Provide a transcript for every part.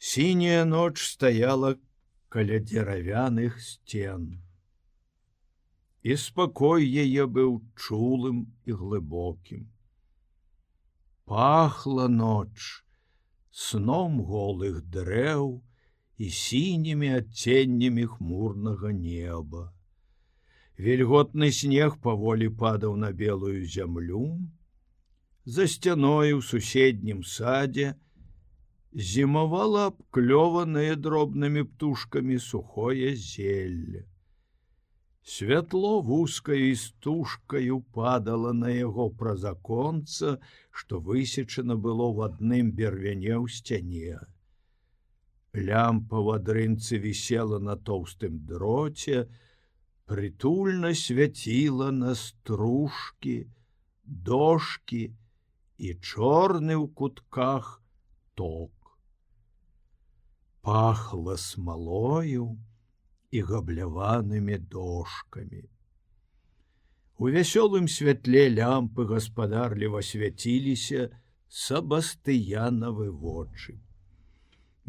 Сіняя ноч стаяла каля дзеравяных сцен. І спакой яе быў чулым і глыбокім. Пахла ноч сном голых дрэў і сінімі адценнямі хмурнага неба. Вільготны снег паволі падаў на белую зямлю. За сцяной у суседнім садзе зімавала абклёванае дробнымі птушкамі сухое зелле. Святло вузкаю істужкаю падала на яго праз аконца, што высечана было в адным бервяне ў сцяне. Лямпа вадрынцы вісела на тоўстым дроце, прытульна свяціла на стружкі, дошки і чорны ў кутках ток. Пахла смалою, і габляванымі дошкамі. У вясёлым святле лямпы гаспадарліва свяціліся сабастыянавы вочы.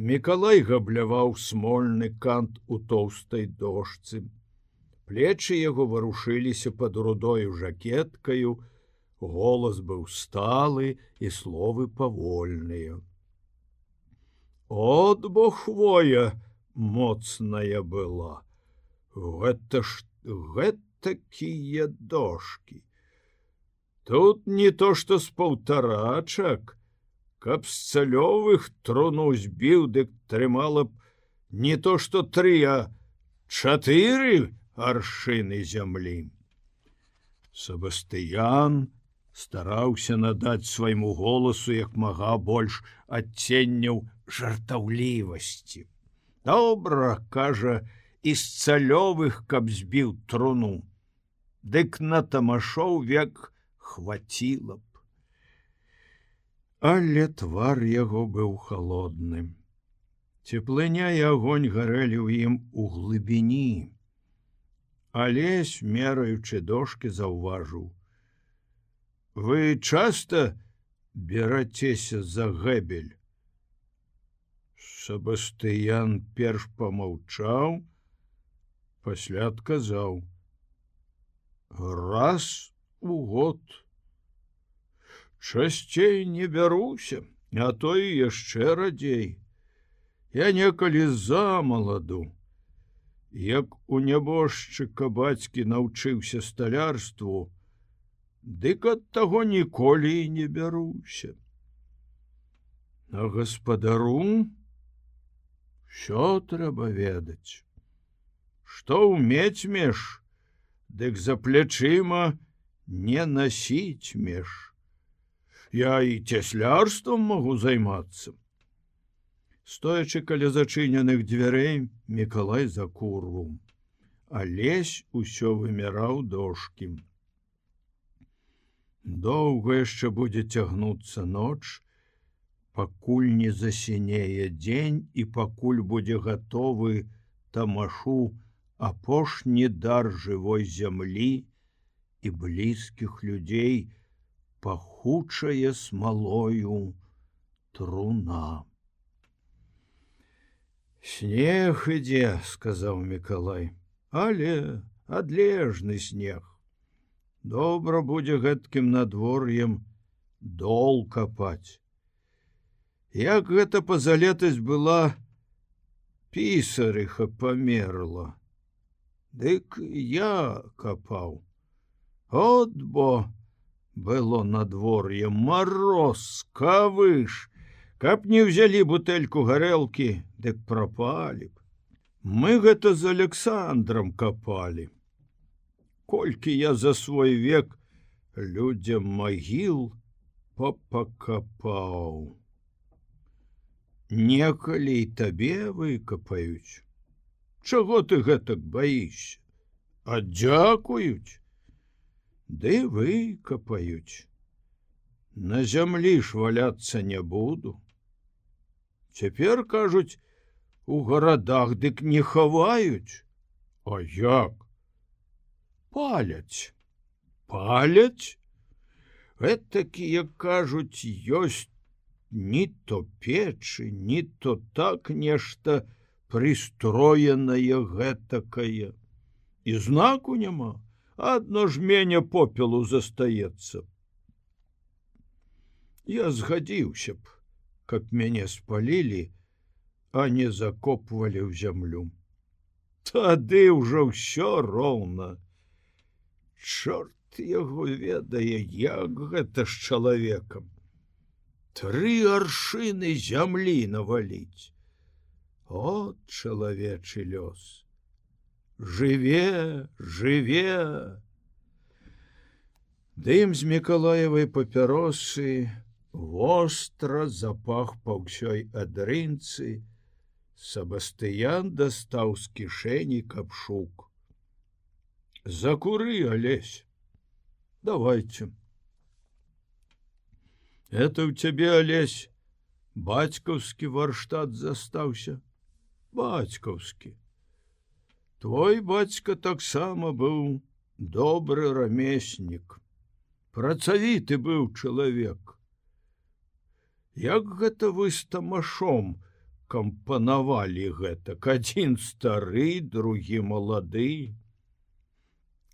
Мікалай габляваў смольны кант у тоўстай дошцы. Плечы яго варушыліся пад рудою жакеткаю, голас быў сталы і словы павольныя. От бо хвоя, моцная была. Гэта ж гэтакія дошки тут не то что з паўтарачак каб з цалёвых трону збіў дык трымала б не то что три а чатыры аршыны зямлі. Сабастыян стараўся надаць свайму голасу як мага больш адценняў жартаўлівасці. Добра кажа из цалёвых каб збіў труну. Дык на тамашоў век хватило б. Але твар яго быў холодным цеплыня і огонь гарэлі ў ім у глыбіні. Алесь мераючы дошки заўважыў. Вы часто берацеся за гэбель Сабастыян перш помаўчаў, пасля адказаў: раз у год. Часцей не бяруся, а то і яшчэ радзей. Я некалі за маладу. Як у нябожчыка бацькі навчыўся сталярству, Дык ад таго ніколі і не бяруся. На гаспадару, що трэба ведаць что ўмець меж дык за плечыма не насіць меж я і цяслярством могу займацца. Стоячы каля зачыненых дзвярэй мікалай за курву. Алесь усё выміраў дошки доўга яшчэ будзе цягнуцца ноч пакуль не засінее дзень і пакуль будзе гатовы тамашу апошні дар жывой зямлі і блізкіх людзей пахучае смалою труна. Снег ідзе, сказаў Миколай, але адлежны снег. Добра будзе гэткім надвор'ем дол капаць. Як гэта пазалетась была пісарыха памерла. Дык я капаў. От бо было надвор'е мороз, кавыш, каб не ўзялі бутэльку гарэлкі, дык прапалі б. Мы гэта з Александром капалі. Колькі я за свой век людзям магіл папакапаў некалі табе выкапаюць. Чаго ты гэтак баішся аддзякуюць ды выкапаюць. На зямлі ж валяцца не буду. Цяпер кажуць у гарадах дык не хаваюць. А як? Паляць. Паляць? Гэтакія кажуць ёсць ні то печы, ні то так нешта пристроенае гэтакае. І знаку няма, адно ж мене попелу застаецца. Я згадзіўся б, каб мяне спалілі, а не закопвалі ў зямлю. Тады ўжо ўсё роўна. Чорт яго ведае, як гэта з чалавекам. Тры аршыны зямлі наваліць. От чалавечы лёс. Жыве, жыве. Дым з мікалаевай папяросы востра запах па ўсёй адрынцы, Сабастыян дастаў з кішэні капшук. Закуры, алесь. Давайте. Это у цябе алесь бацькаўскі варштат застаўся. Бацькаўскі. Твой бацька таксама быў добры рамеснік. Працавіты быў чалавек. Як гэта вы з тамашом, кампанавалі гэтак адзін стары другі малады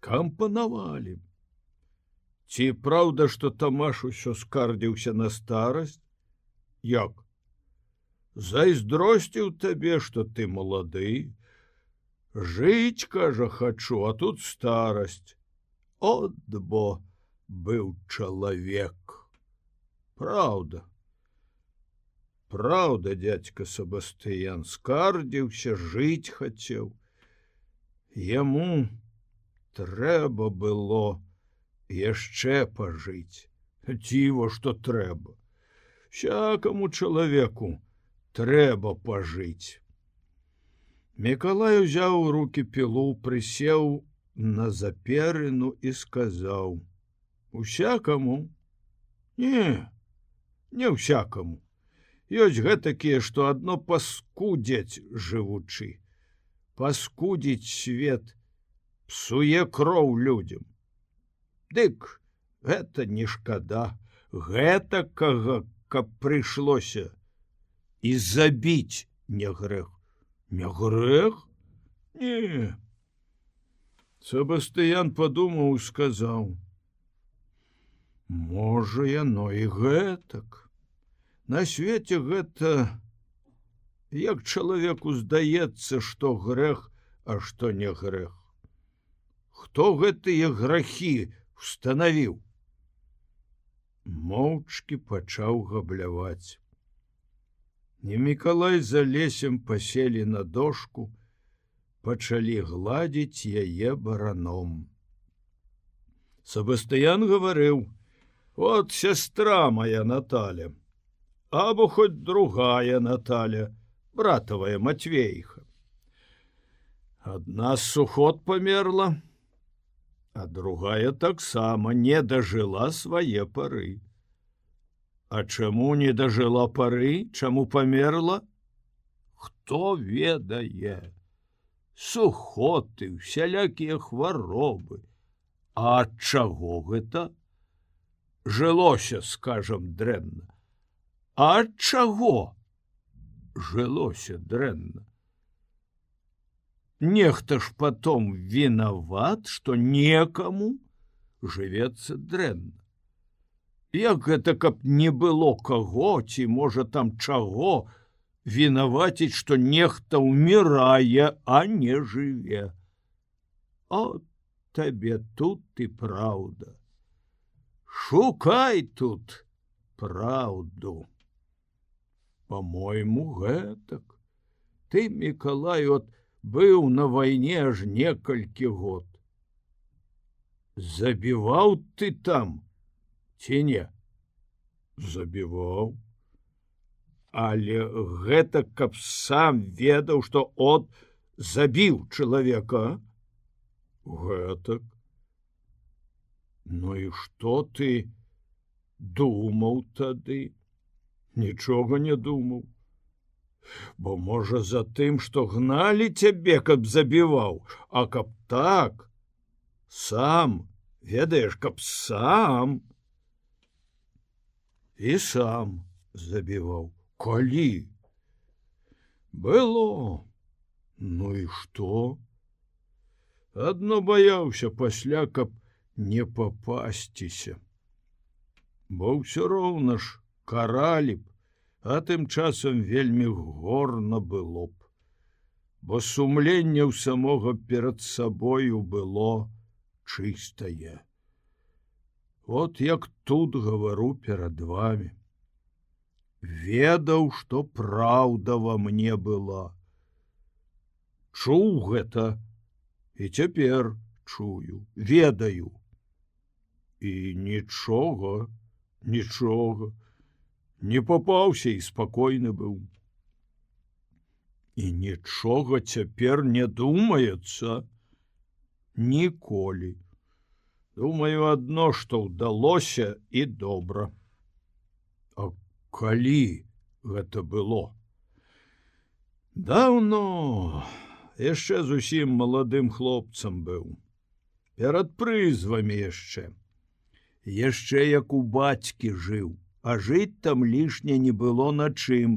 кампанавалі ці праўда што тамаш усё скардзіўся на старасць? Як? Зайздросціў табе што ты малады. Жыць кажа хачу а тут старасць. От бо быў чалавек. Праўда. Праўда, дядька Сабастыян скардзіўся, жыць хацеў. Яму трэба было яшчэ пажыць. Дзіва, што трэба. Всякаму чалавеку трэба пажыць. Мікалай узяў у руки пілу, прысеў на заперыну і сказаў: « Усякаму? Не, не ўсякаму ёсць гэтакія што адно паскудзяць жывучы паскудзіць свет псуе кроў людям дык гэта не шкада гэтакага каб прыйшлося. І забіць не грэх. Не грэх? Не. Сабастыян падумаў сказаў можа яно і гэтак. На свеце гэта як чалавеку здаецца, што грэх, а што не грэх. Хто гэтыя грахі устанавіў? Моўчкі пачаў габляваць. Не Мікалай за лесем паселі на дошку, пачалі гладзіць яе бараном. Сабастыян гаварыў: « Вот сястра моя Наталя або хоть другая Наталя, братавая Матвейха. Адна сухот памерла, а другая таксама не дажыла свае пары. А чаму не дажыла пары, чаму памерла? Хто ведае? Сухоты, усялякія хваробы. А ад чаго гэта? Жылося, скажам дрэнна ад чаго жылося дрэнна нехта ж потом вінават что некаму жывецца дрэнна. Як гэта каб не было каго ці можа там чаго вінаваціць что нехта умирае а не жыве. О табе тут ты праўда. Шукай тут праўду. По-мойму гэтак. Ты мікалай от быў на вайне аж некалькі год. Забіваў ты там ці не? Забіваў. Але гэта каб сам ведаў што от забіў чалавека гэтак. Ну і што ты думаў тады? Нічога не думаў бо можа за тым что гналі цябе каб забіваў а каб так сам ведаеш каб сам і сам забіваў. Калі? Было. Ну і что адно баяўся пасля каб не папасціся. Бо ўсё роўна ж каралі б а тым часам вельмі горна было б бо сумленне ў самога перад сабою было чыстае. Вот як тут гавару перад вами ведаў што праўда во мне была. Чуў гэта і цяпер чую ведаю. І нічога нічога не попаўся і спакойны быў. І нічога цяпер не думаецца. Ніколі. Думаю адно што ўдалося і добра. А калі гэта было? Даўно. Яшчэ зусім маладым хлопцам быў. Перад прызвамі яшчэ. Яшчэ як у бацькі жыў а жыць там лішне не было на чым.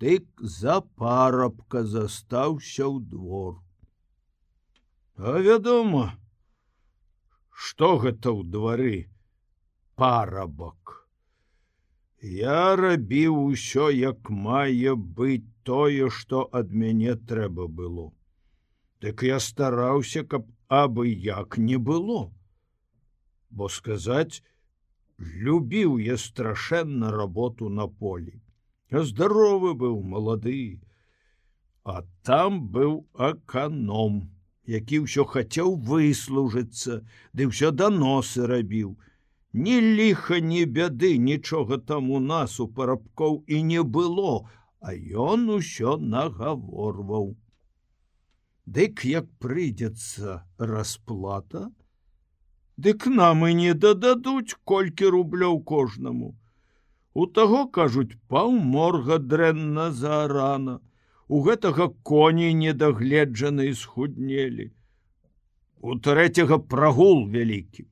Дык за парабка застаўся ў двор. А вядома что гэта ў двары? Парабак. Я рабіў усё як мае быць тое што ад мяне трэба было. Дык я стараўся каб абы як не было. Бо сказаць любіў я страшэнна работу на полі. Здаровы быў малады. А там быў аканом які ўсё хацеў выслужыцца ды ўсё даносы рабіў. Ні ліха ні бяды нічога там у нас у парабкоў і не было а ён усё нагаворваў. Дык як прыйдзецца расплата, Дык нам і не дададуць колькі рублёў кожнаму. У таго кажуць паўморга дрэнна зарана, У гэтага коней недагледжаны схуднелі. У трэцяга прагул вялікі.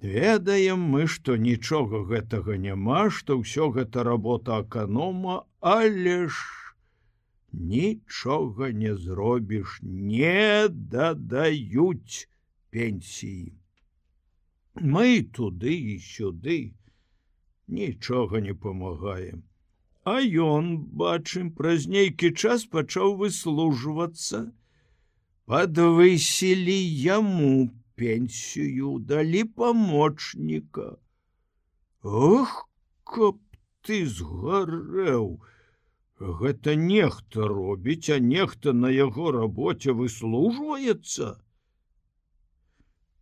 Ведаем мы, што нічога гэтага няма, што ўсё гэта работа аканома, але ж нічога не зробіш, не дадаюць пенсіі. Мы туды і сюды нічога не памагаем. А ён, бачым, праз нейкі час пачаў выслужвацца, подвысілі яму пенсію далі помочніка ох каб ты згарэў! Гэта нехта робіць а нехта на яго рабоце выслужваецца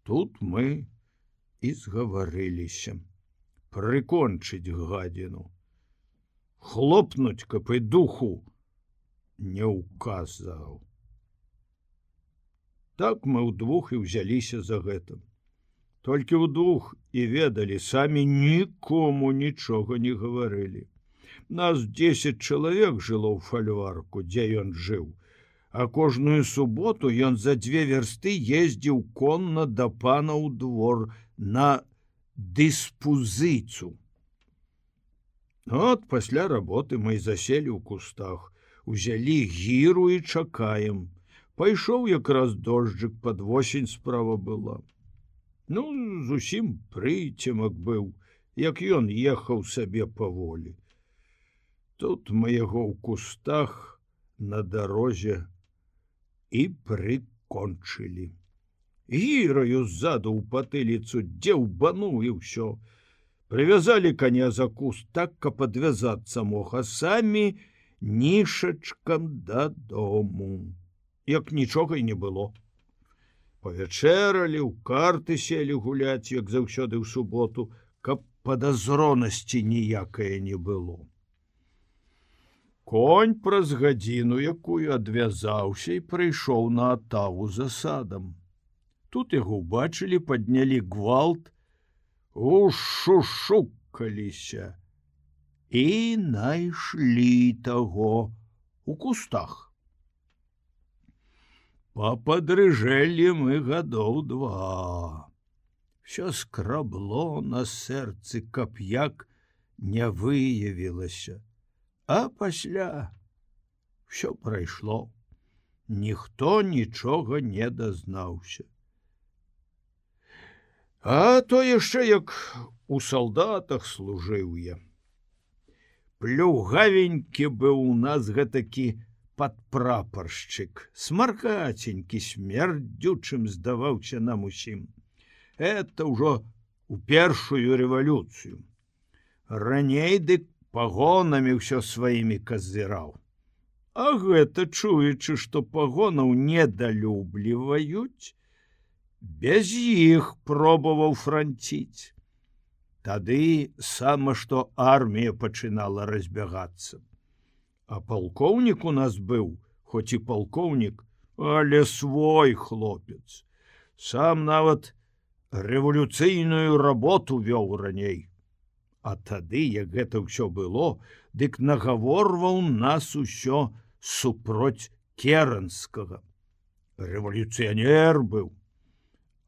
тут мы і згаварыліся. Прыкончыць гадзіну. Хлопнуць каб і духу не указаў так мы ўдвух і ўзяліся за гэтым толькі ўдвух і ведалі самі нікому нічога не гаварылі. Нас 10 чалавек жыло ў фальварку дзе ён жыў а кожную суботу ён за дзве вярсты ездзіў конна да пана ў двор на дыспузыцу от пасля работы мы заселі ў кустах узялі гіру і чакаем. Пайшоў якраз дожджык под восень справа была. Ну зусім прыцемак быў як ён ехаў сабе паволі тут мы яго ў кустах на дарозе і прыкончылі гіраю ззаду ў патыліцу дзе ўбануў і ўсё прывязалі коня за куст так каб падвязацца мог а самі нішачкам дадому як нічога і не было. Павячэралі ў карты селі гуляць, як заўсёды ў суботу, каб падазронасці ніякае не было. Конь праз гадзіну, якую адвязаўся і прыйшоў на атаву за садам. Тут яго ўбачылі, паднялі гвалт, ушушукаліся і найшлі таго у кустах. Попадрыжэлі мы гадоў два. Все скрабло на сэрцы каб як не выявілася, а пасля все прайшло. Ніхто нічога не дазнаўся. А то яшчэ як у салдатах служыў я. Плюгавенькі быў у нас гэтакі падпрапаршчык, смаркаценькі смердзючым здаваўся нам усім. Это ўжо у першую рэвалюцыю. Раней дык пагонамі ўсё сваімі казыраў. А гэта чуючы, што пагонаў недалюбліваюць, без іх пробаваў франціць. Тады сама што армія пачынала разбягацца. А палкоўнік у нас быў, хоць і палкоўнік, але свой хлопец. Сам нават рэвалюцыйную работу вёў раней. А тады, як гэта ўсё было, дык нагаворваў нас усё супроць керанскага. Рэвалюцыянер быў,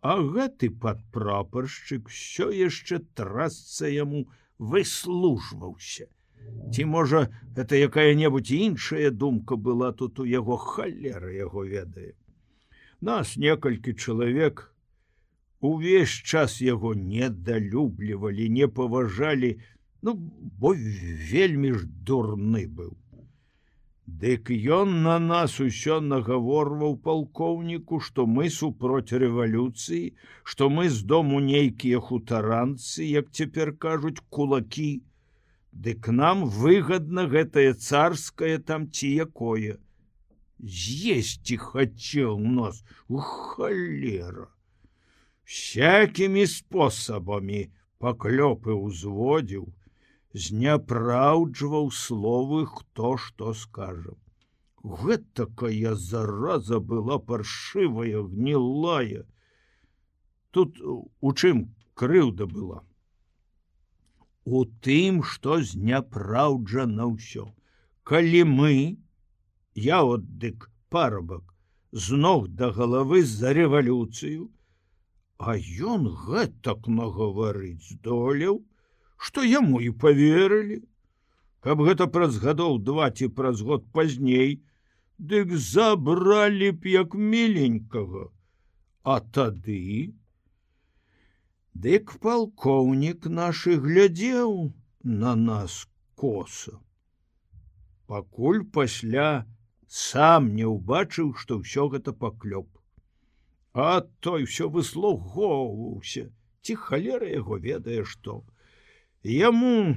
А гэты падпрапаршчык що яшчэ трасца яму выслужваўся. Ці можа, это якая-небудзь іншая думка была тут у яго халера яго ведае. Нас некалькі чалавек увесь час яго недалюблівалі, не паважалі, ну бо вельмі ж дурны быў. Дык ён на нас усё нагаворваў палкоўніку, што мы супроць рэвалюцыі, што мы з дому нейкія хутаранцы, як цяпер кажуць кулакі. Дык нам выгадна гэтае царскае там ці якое. З'есці хацеў нас у халера. Всякімі спосабамі паклёпы ўзводзіў, зняпраўджваў словы хто што скажа. Гэтакая зараза была паршывая гнілая. Тут у чым крыўда была. У тым, што зняпраўджана ўсё. Калі мы, я от дык парабак, з ног да галавы за рэвалюцыю, А ён гэтак нагаварыць здолеў, што яму і поверылі, каб гэта праз гадоў два ці праз год пазней, дык забралі б як міленькага, А тады Дык палкоўнік нашы глядзеў на нас коса. Пакуль пасля сам не ўбачыў, што ўсё гэта паклёп. А той усё выслугоўваўся, ці халера яго ведае што. Яму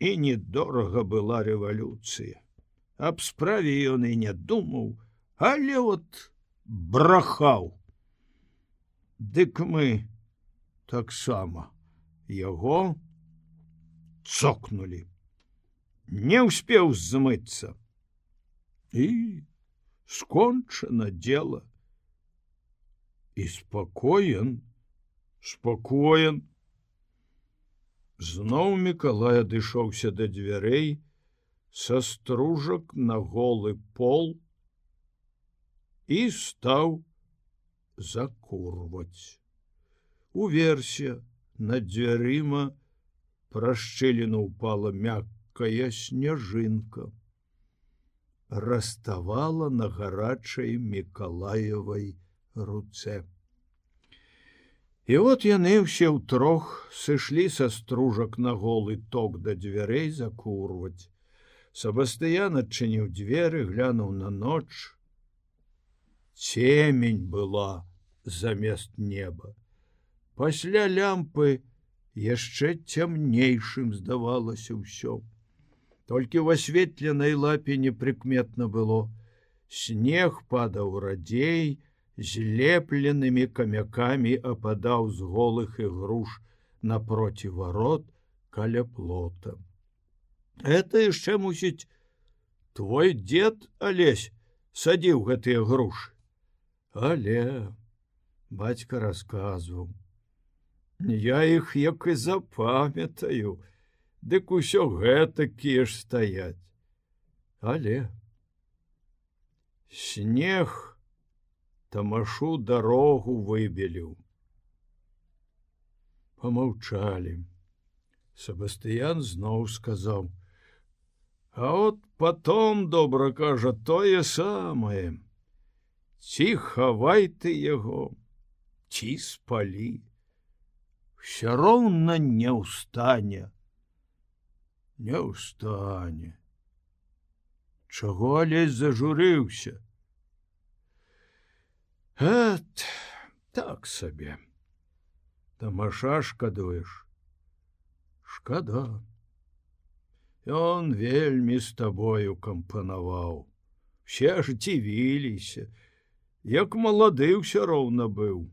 і недорага была рэвалюцыя. Аб справе ён і не думаў, але от брахаў. Дык мы таксама яго цокнули. Не ўспеў змыцца. І скончана дело. І спакоен, спакоен, Зноў Миколай адышоўся да дзвярэй, са стружак на голы пол і стаў закурваць. Уверсе над дзвярыма прашчэліну упала мяккая снежынка. Раставала на гарачай мікалаевай руцэ. І от яны ўсе ўтрох сышлі са стружак на голы ток да дзвярэй закурваць. Сабастыян адчыніў дзверы, глянуў на ноч. Цемень была замест неба. Пасля лямпы яшчэ цямнейшым здавалася ўсё. Толькі ў асветленай лапе непрыкметна было. Снег падаў радзей, злепленымі камякамі ападаў з голых і груш напроці варот каля плота. Это яшчэ мусіць твой дед алесь садзіў гэтыя грушы. Але бацька расказваў: Я іх як і запамятаю, Дык усё гэтакія ж стаяць. Але снег, тамашу дарогу выбеліў. Помаўчалі. Себастыян зноў сказаў: « А от потом добра кажа тое самае. Ці хавай ты яго, ці спалі. Все роўна не ўстане. Не ўстане. Чаго алесь зажурыўся. Эт, так сабе. Тамаша шкадуеш. Шкада. Ён вельмі з табою кампанаваў. Все ж дзівіліся, як малады ўсё роўна быў.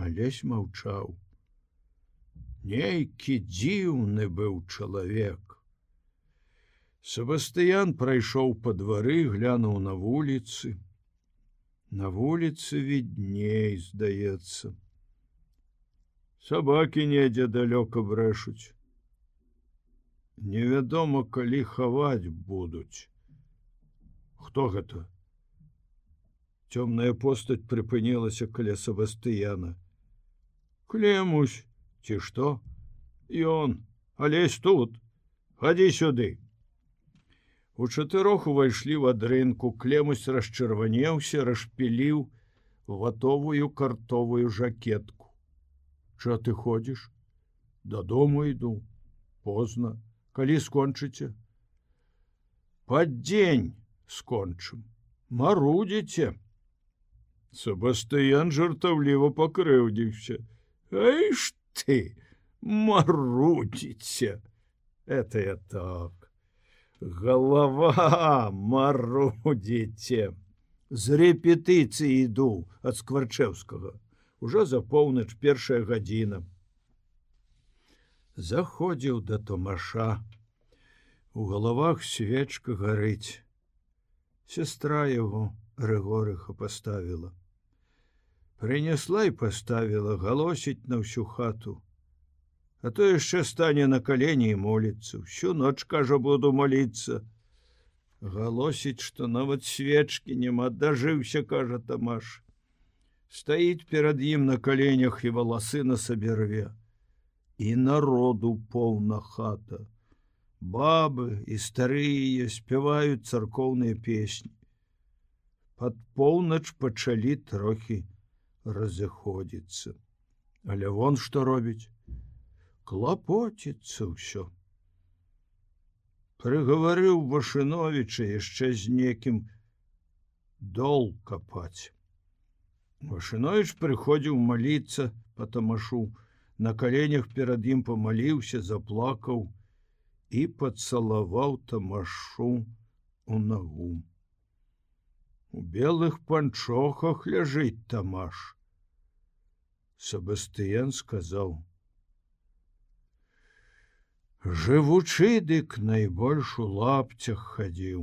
Алесь маўчаў. Нейкі дзіўны быў чалавек. Сабастыян прайшоў па двары, глянуў на вуліцы. На вуліцы відней, здаецца. Сабакі недзе далёка брэшуць. Невядома, калі хаваць будуць. Хто гэта? Цёмная постаць прыпынілася каля Сабастыяна. Клемусь, ці што? Ён, алесь тут, хадзі сюды. У чатырох увайшлі в адрынку, клемусь расчырванеўся, расшпіліў ватовую картовую жакетку. Ча ты ходзіш? Дадому іду, позна, калі скончыце. Пад дзень скончым, марудзіце. Сабастыян жартаўліва пакрыўдзіўся. Эй ж ты, марудзіце, это я так. Галава марудзіце. З рэпетыцыі іду ад скварчэўскага. Ужо за поўнач першая гадзіна. Заходзіў да томаша. У галавах свечка гарыць. Сестра яго Рыгорыха паставіла принесла і поставила галосіць на всю хату а то яшчэ стане на калені і моліцца. Всю ноч кажа буду молиться галосіць что нават свечки няма. Дажыўся кажа тамаш. Стаіць перад ім на каленях і валасы на сабе рве і народу поўна хата. Бабы і старыя спяваюць царкоўныя песні. Под поўнач пачалі трохі разыходзіцца. Але вон што робіць, клапоціцца ўсё. Прыгаварыў Вашыновіча яшчэ з некім дол капаць. Вашынович прыходзіў маліцца по тамашу, на каленях перад ім памаліўся, заплакаў і пацалаваў тамашу у нагу. У белых панчохах ляжыць тамаш. Сабастыян сказаў: Жывучы дык найбольш у лапцях хадзіў.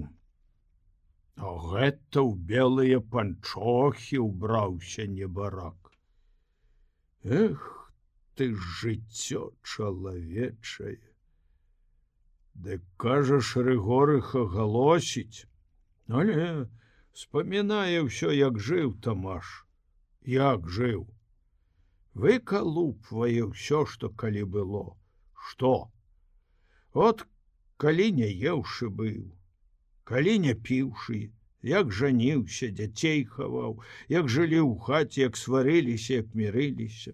А гэта ў белыя панчохі ўбраўся небарак. Эх, ты жыццё чалавечае. Ды кажаш рыгорыха галосіць, Але спамінае ўсё, як жыў тамаш, як жыў выкалупвае ўсё што калі было что от калі не еўшы быў калі не піўшы як жаніўся дзяцей хаваў як жылі ў хаце як сварыліся як мірыліся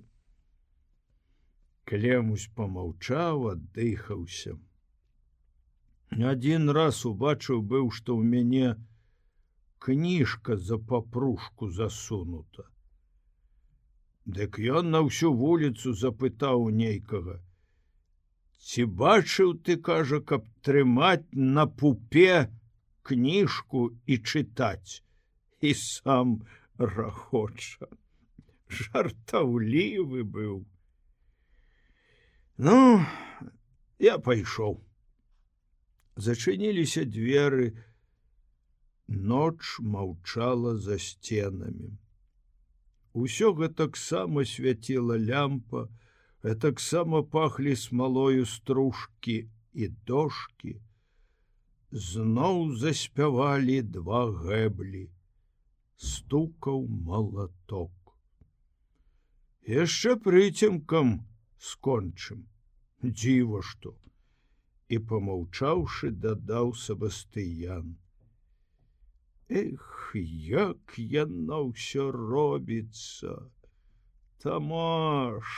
клемусь помаўчаў аддыхаўся один раз убачыў быў што ў мяне кніжка за папружку засунута Дык ён на ўсю вуліцу запытаў нейкага. Ці бачыў ты, кажа, каб трымаць на пупе кніжку і чытаць і сам рахоча. Жартаўлівы быў. Ну, я пайшоў. Зачыніліся дзверы, ноч маўчала за сценамі. Усё гэтаксама свяціла лямпа, гэтаксама пахлі смалою стружкі і дошки. Зноў заспявалі два гэблі. Стукаў малаток. Яшчэ прыцемкам скончым, дзіва што і помаўчаўшы дадаў сабастыян Эх як яно ўсё робіцца тамаш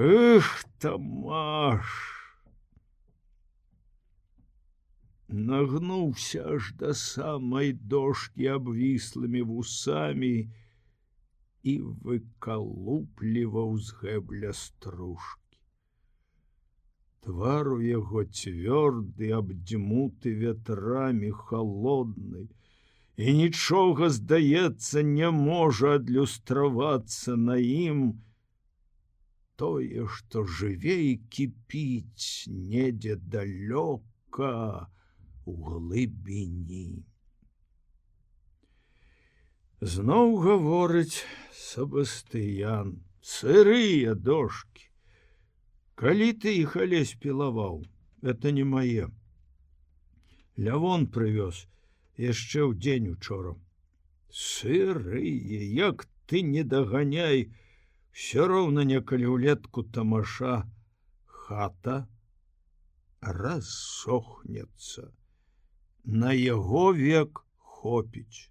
Эх тамаш нагнуўся аж да самай дошки абвіслымі вусамі і выкалупліваў з гэбля стружкі. Твар у яго цвёрды абдзьмуты ветрамі холодны, і нічога, здаецца, не можа адлюстравацца на ім тое, што жыве і кіпіць недзе далёка у глыбіні. Зноў гаворыць Сабастыян, сырыя дошки. Калі ты іх алесь пілаваў, это не мае. Лявон прывёз яшчэ ў дзень учора. Сырые, як ты не даганяй, все роўна некалі ўлетку тамаша хата рассохнецца. На яго век хопіць.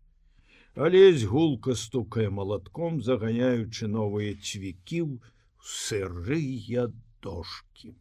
Алесь гулка стукае малатком, заганяючы новыя цвікі ў сырыя дошки.